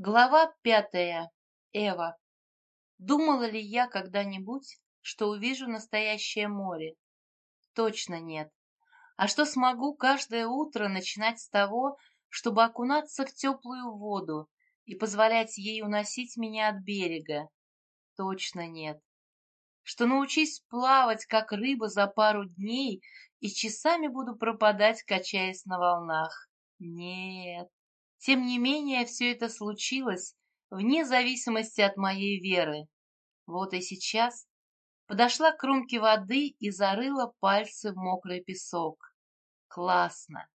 Глава пятая. Эва. Думала ли я когда-нибудь, что увижу настоящее море? Точно нет. А что смогу каждое утро начинать с того, чтобы окунаться в теплую воду и позволять ей уносить меня от берега? Точно нет. Что научись плавать, как рыба, за пару дней и часами буду пропадать, качаясь на волнах? Нет. Тем не менее, все это случилось вне зависимости от моей веры. Вот и сейчас подошла к кромке воды и зарыла пальцы в мокрый песок. Классно!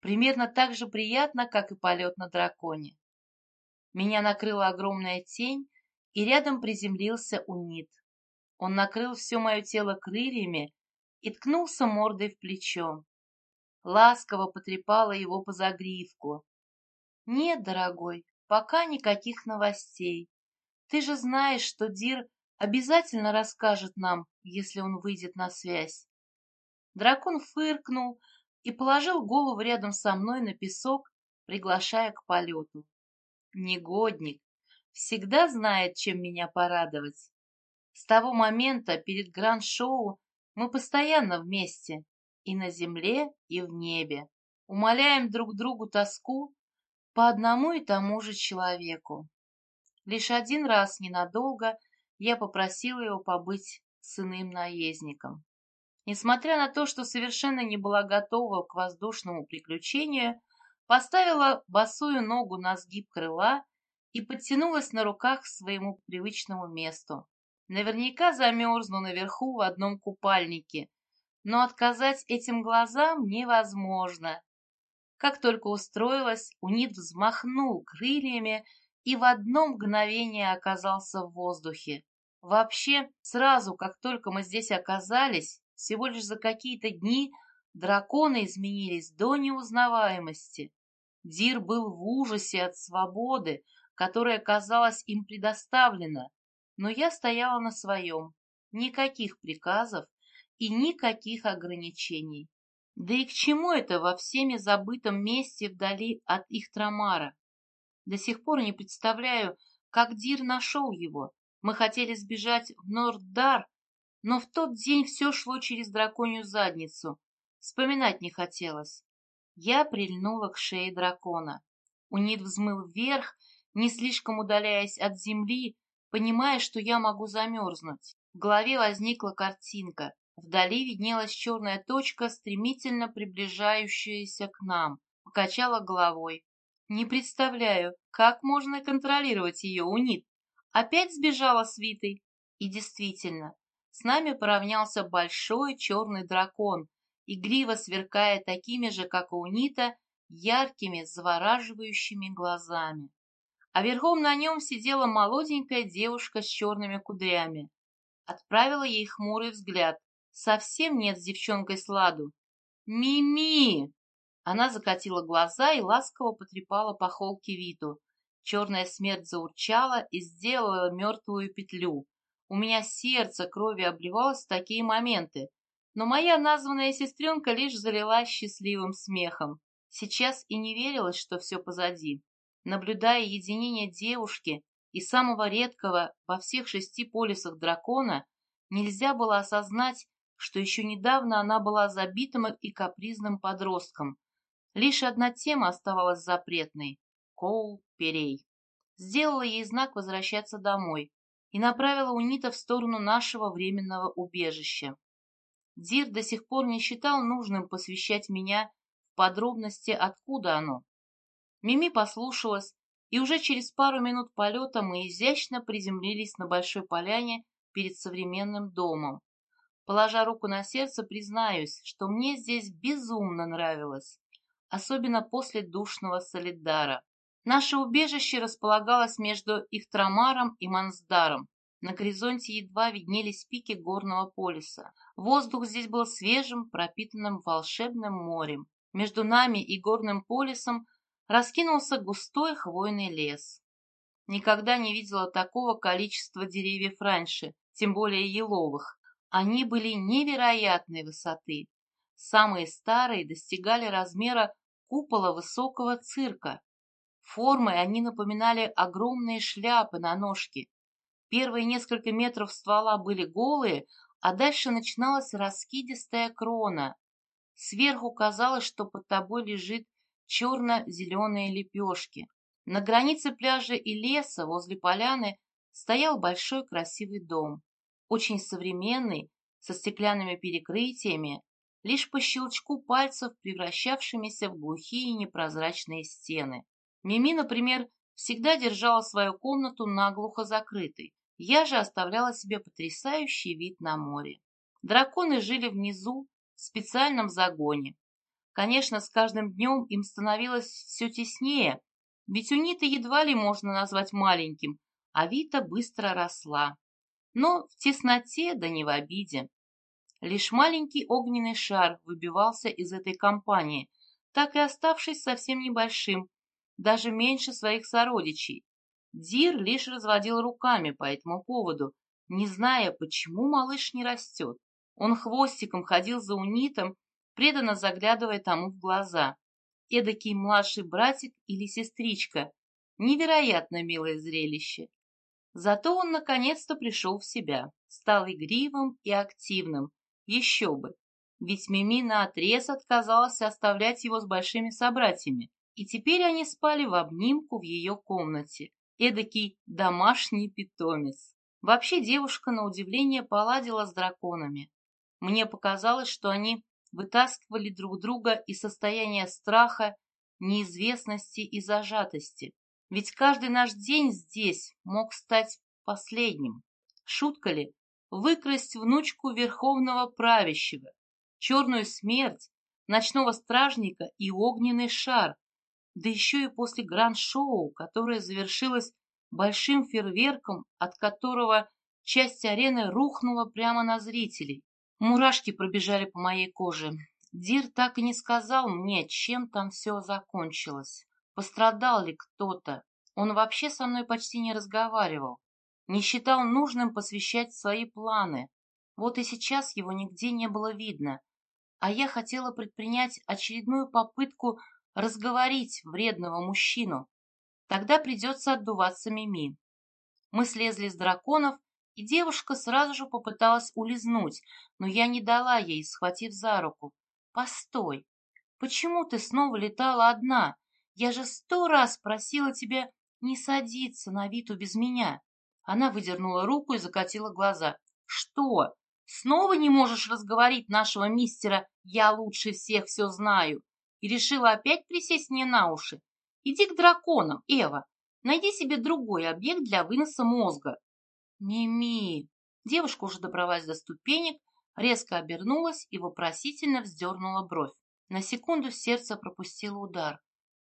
Примерно так же приятно, как и полет на драконе. Меня накрыла огромная тень, и рядом приземлился унит. Он накрыл все мое тело крыльями и ткнулся мордой в плечо. Ласково потрепала его по загривку, нет, дорогой, пока никаких новостей. Ты же знаешь, что Дир обязательно расскажет нам, если он выйдет на связь. Дракон фыркнул и положил голову рядом со мной на песок, приглашая к полету. Негодник всегда знает, чем меня порадовать. С того момента перед гранд-шоу мы постоянно вместе, и на земле, и в небе. Умоляем друг другу тоску по одному и тому же человеку. Лишь один раз ненадолго я попросила его побыть с иным наездником. Несмотря на то, что совершенно не была готова к воздушному приключению, поставила босую ногу на сгиб крыла и подтянулась на руках к своему привычному месту. Наверняка замерзну наверху в одном купальнике, но отказать этим глазам невозможно. Как только устроилась, Унит взмахнул крыльями и в одно мгновение оказался в воздухе. Вообще, сразу, как только мы здесь оказались, всего лишь за какие-то дни драконы изменились до неузнаваемости. Дир был в ужасе от свободы, которая оказалась им предоставлена, но я стояла на своем. Никаких приказов и никаких ограничений. Да и к чему это во всеми забытом месте вдали от их Трамара? До сих пор не представляю, как Дир нашел его. Мы хотели сбежать в Норддар, но в тот день все шло через драконью задницу. Вспоминать не хотелось. Я прильнула к шее дракона. Унит взмыл вверх, не слишком удаляясь от земли, понимая, что я могу замерзнуть. В голове возникла картинка. Вдали виднелась черная точка, стремительно приближающаяся к нам. Покачала головой. Не представляю, как можно контролировать ее, Унит. Опять сбежала с Витой. И действительно, с нами поравнялся большой черный дракон, игриво сверкая такими же, как у Унита, яркими, завораживающими глазами. А верхом на нем сидела молоденькая девушка с черными кудрями. Отправила ей хмурый взгляд, Совсем нет с девчонкой сладу. Мими! Она закатила глаза и ласково потрепала по холке Виту. Черная смерть заурчала и сделала мертвую петлю. У меня сердце крови обливалось в такие моменты, но моя названная сестренка лишь залилась счастливым смехом. Сейчас и не верилось, что все позади. Наблюдая единение девушки и самого редкого во всех шести полюсах дракона, нельзя было осознать, что еще недавно она была забитым и капризным подростком. Лишь одна тема оставалась запретной — Коул Перей. Сделала ей знак возвращаться домой и направила Унита в сторону нашего временного убежища. Дир до сих пор не считал нужным посвящать меня в подробности, откуда оно. Мими послушалась, и уже через пару минут полета мы изящно приземлились на большой поляне перед современным домом. Положа руку на сердце, признаюсь, что мне здесь безумно нравилось, особенно после душного солидара. Наше убежище располагалось между Ихтрамаром и Мансдаром. На горизонте едва виднелись пики горного полюса. Воздух здесь был свежим, пропитанным волшебным морем. Между нами и горным полюсом раскинулся густой хвойный лес. Никогда не видела такого количества деревьев раньше, тем более еловых. Они были невероятной высоты. Самые старые достигали размера купола высокого цирка. Формой они напоминали огромные шляпы на ножке. Первые несколько метров ствола были голые, а дальше начиналась раскидистая крона. Сверху казалось, что под тобой лежит черно-зеленые лепешки. На границе пляжа и леса возле поляны стоял большой красивый дом, очень современный, со стеклянными перекрытиями, лишь по щелчку пальцев превращавшимися в глухие непрозрачные стены. Мими, например, всегда держала свою комнату наглухо закрытой. Я же оставляла себе потрясающий вид на море. Драконы жили внизу, в специальном загоне. Конечно, с каждым днем им становилось все теснее, ведь у Ниты едва ли можно назвать маленьким, а Вита быстро росла. Но в тесноте, да не в обиде. Лишь маленький огненный шар выбивался из этой компании, так и оставшись совсем небольшим, даже меньше своих сородичей. Дир лишь разводил руками по этому поводу, не зная, почему малыш не растет. Он хвостиком ходил за унитом, преданно заглядывая тому в глаза. Эдакий младший братик или сестричка. Невероятно милое зрелище. Зато он наконец-то пришел в себя, стал игривым и активным. Еще бы. Ведь Мими наотрез отказалась оставлять его с большими собратьями, и теперь они спали в обнимку в ее комнате. Эдакий домашний питомец. Вообще девушка, на удивление, поладила с драконами. Мне показалось, что они вытаскивали друг друга из состояния страха, неизвестности и зажатости. Ведь каждый наш день здесь мог стать последним. Шутка ли? Выкрасть внучку верховного правящего, черную смерть, ночного стражника и огненный шар, да еще и после гранд-шоу, которое завершилось большим фейерверком, от которого часть арены рухнула прямо на зрителей. Мурашки пробежали по моей коже. Дир так и не сказал мне, чем там все закончилось. Пострадал ли кто-то? Он вообще со мной почти не разговаривал. Не считал нужным посвящать свои планы. Вот и сейчас его нигде не было видно. А я хотела предпринять очередную попытку разговорить вредного мужчину. Тогда придется отдуваться Мими. Мы слезли с драконов и девушка сразу же попыталась улизнуть, но я не дала ей, схватив за руку. «Постой! Почему ты снова летала одна? Я же сто раз просила тебя не садиться на Виту без меня!» Она выдернула руку и закатила глаза. «Что? Снова не можешь разговорить нашего мистера «я лучше всех все знаю» и решила опять присесть мне на уши? Иди к драконам, Эва, найди себе другой объект для выноса мозга. «Мими!» Девушка уже добралась до ступенек, резко обернулась и вопросительно вздернула бровь. На секунду сердце пропустило удар.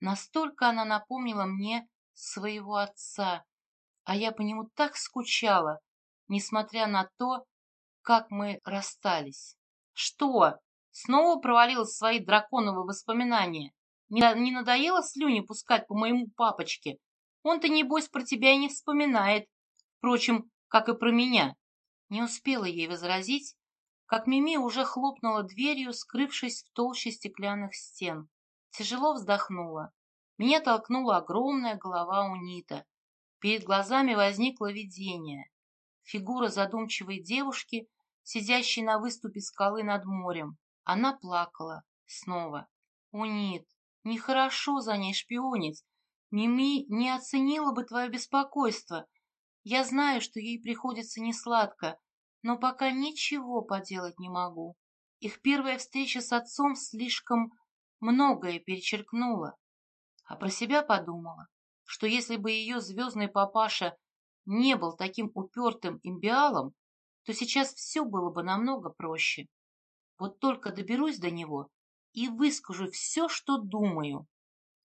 Настолько она напомнила мне своего отца, а я по нему так скучала, несмотря на то, как мы расстались. Что? Снова провалилась в свои драконовые воспоминания? Не, не надоело слюни пускать по моему папочке? Он-то, небось, про тебя и не вспоминает. Впрочем, как и про меня. Не успела ей возразить, как Мими уже хлопнула дверью, скрывшись в толще стеклянных стен. Тяжело вздохнула. Меня толкнула огромная голова унита. Перед глазами возникло видение. Фигура задумчивой девушки, сидящей на выступе скалы над морем. Она плакала. Снова. Унит, нехорошо за ней шпионить. Мими не оценила бы твое беспокойство. Я знаю, что ей приходится несладко, но пока ничего поделать не могу. Их первая встреча с отцом слишком многое перечеркнула. А про себя подумала, что если бы ее звездный папаша не был таким упертым имбиалом, то сейчас все было бы намного проще. Вот только доберусь до него и выскажу все, что думаю.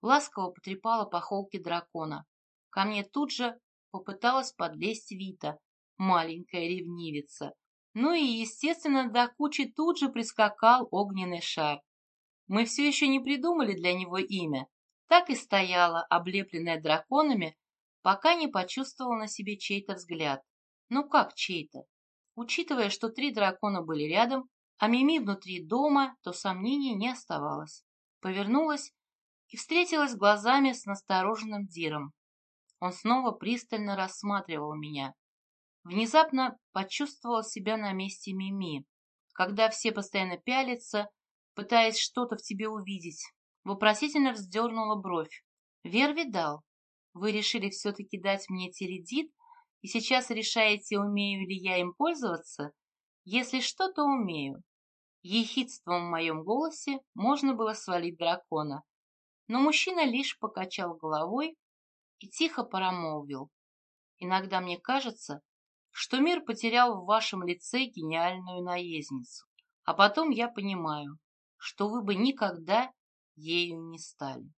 Ласково потрепала по холке дракона. Ко мне тут же попыталась подлезть Вита, маленькая ревнивица. Ну и, естественно, до кучи тут же прискакал огненный шар. Мы все еще не придумали для него имя. Так и стояла, облепленная драконами, пока не почувствовала на себе чей-то взгляд. Ну как чей-то? Учитывая, что три дракона были рядом, а Мими внутри дома, то сомнений не оставалось. Повернулась и встретилась глазами с настороженным Диром. Он снова пристально рассматривал меня. Внезапно почувствовал себя на месте Мими, когда все постоянно пялятся, пытаясь что-то в тебе увидеть. Вопросительно вздернула бровь. Вер видал. Вы решили все-таки дать мне тередит, и сейчас решаете, умею ли я им пользоваться? Если что, то умею. Ехидством в моем голосе можно было свалить дракона. Но мужчина лишь покачал головой и тихо промолвил. Иногда мне кажется, что мир потерял в вашем лице гениальную наездницу. А потом я понимаю, что вы бы никогда ею не стали.